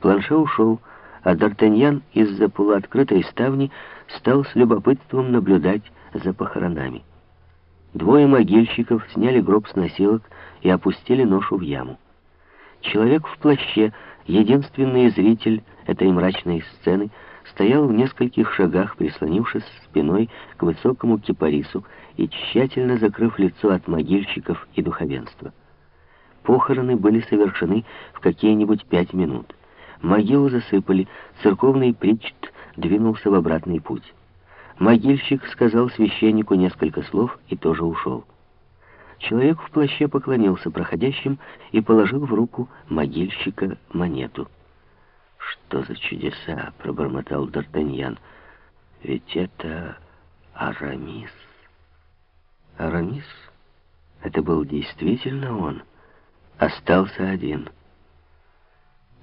Планше ушел, а Д'Артаньян из-за полуоткрытой ставни стал с любопытством наблюдать за похоронами. Двое могильщиков сняли гроб с носилок и опустили ношу в яму. Человек в плаще, единственный зритель этой мрачной сцены, стоял в нескольких шагах, прислонившись спиной к высокому кипарису и тщательно закрыв лицо от могильщиков и духовенства. Похороны были совершены в какие-нибудь пять минут. Могилу засыпали, церковный причт двинулся в обратный путь. Могильщик сказал священнику несколько слов и тоже ушел. Человек в плаще поклонился проходящим и положил в руку могильщика монету. «Что за чудеса?» — пробормотал Д'Артаньян. «Ведь это Арамис». Арамис? Это был действительно он. Остался один.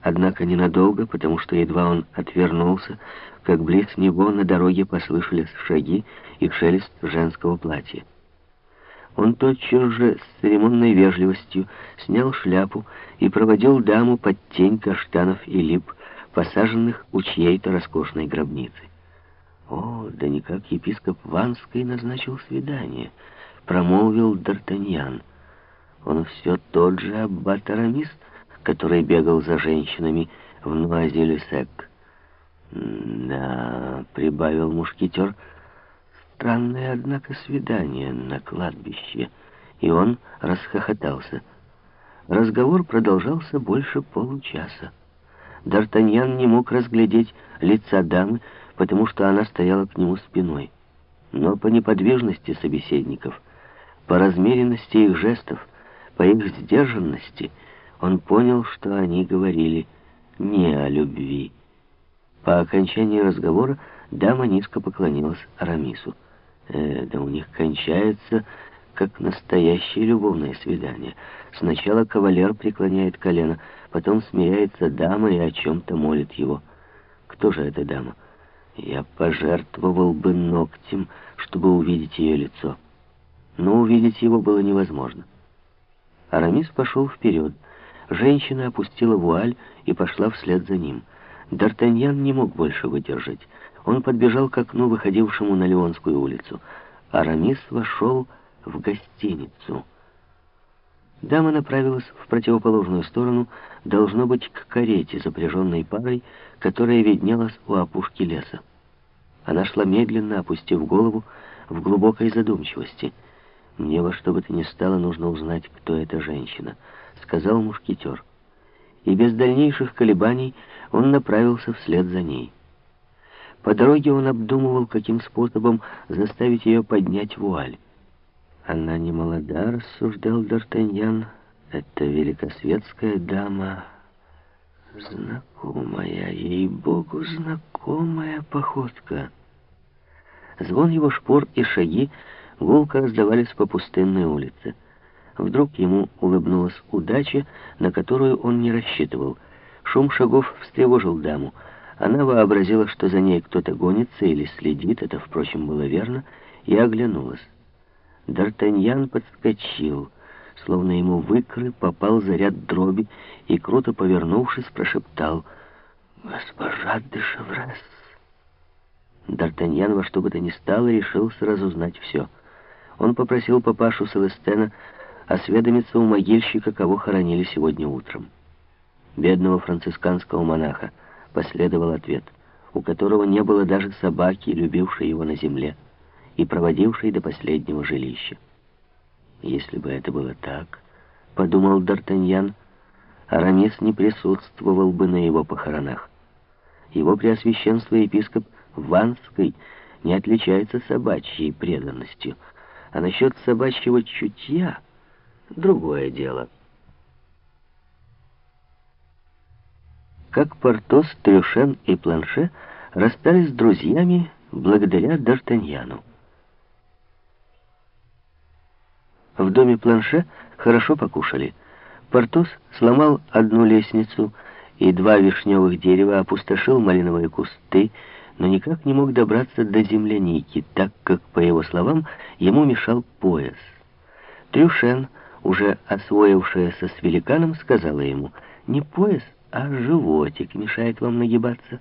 Однако ненадолго, потому что едва он отвернулся, как близ него на дороге послышались шаги и шелест женского платья. Он тотчас же с церемонной вежливостью снял шляпу и проводил даму под тень каштанов и лип, посаженных у чьей-то роскошной гробницы. О, да никак епископ Ванской назначил свидание, промолвил Д'Артаньян. Он все тот же аббат Арамис, который бегал за женщинами в Нуазиле-Сек. «Да», — прибавил мушкетер, — «странное, однако, свидание на кладбище». И он расхохотался. Разговор продолжался больше получаса. Д'Артаньян не мог разглядеть лица дамы, потому что она стояла к нему спиной. Но по неподвижности собеседников, по размеренности их жестов, по их сдержанности — он понял, что они говорили не о любви. По окончании разговора дама низко поклонилась Арамису. Э, да у них кончается, как настоящее любовное свидание. Сначала кавалер преклоняет колено, потом смиряется дама и о чем-то молит его. Кто же эта дама? Я пожертвовал бы ногтем, чтобы увидеть ее лицо. Но увидеть его было невозможно. Арамис пошел вперед. Женщина опустила вуаль и пошла вслед за ним. Д'Артаньян не мог больше выдержать. Он подбежал к окну, выходившему на Леонскую улицу. Арамис вошел в гостиницу. Дама направилась в противоположную сторону, должно быть, к карете, запряженной парой, которая виднелась у опушки леса. Она шла медленно, опустив голову, в глубокой задумчивости. «Мне во что бы то ни стало нужно узнать, кто эта женщина». — сказал мушкетер. И без дальнейших колебаний он направился вслед за ней. По дороге он обдумывал, каким способом заставить ее поднять вуаль. «Она не молода», — рассуждал Д'Артаньян. «Это великосветская дама, знакомая, ей-богу, знакомая походка». Звон его шпор и шаги гулко раздавались по пустынной улице. Вдруг ему улыбнулась удача, на которую он не рассчитывал. Шум шагов встревожил даму. Она вообразила, что за ней кто-то гонится или следит, это, впрочем, было верно, и оглянулась. Д'Артаньян подскочил, словно ему в попал заряд дроби, и, круто повернувшись, прошептал «Госпожа де Шеврес». Д'Артаньян во что бы то ни стало решил сразу знать все. Он попросил папашу Селестена осведомиться у могильщика, кого хоронили сегодня утром. Бедного францисканского монаха последовал ответ, у которого не было даже собаки, любившей его на земле и проводившей до последнего жилища. Если бы это было так, подумал Д'Артаньян, Арамис не присутствовал бы на его похоронах. Его преосвященство епископ Ванской не отличается собачьей преданностью, а насчет собачьего чутья — другое дело. Как Портос, Трюшен и Планше расстались с друзьями благодаря Д'Артаньяну. В доме Планше хорошо покушали. Портос сломал одну лестницу и два вишневых дерева, опустошил малиновые кусты, но никак не мог добраться до земляники, так как, по его словам, ему мешал пояс. Трюшен уже освоившаяся с великаном, сказала ему, «Не пояс, а животик мешает вам нагибаться.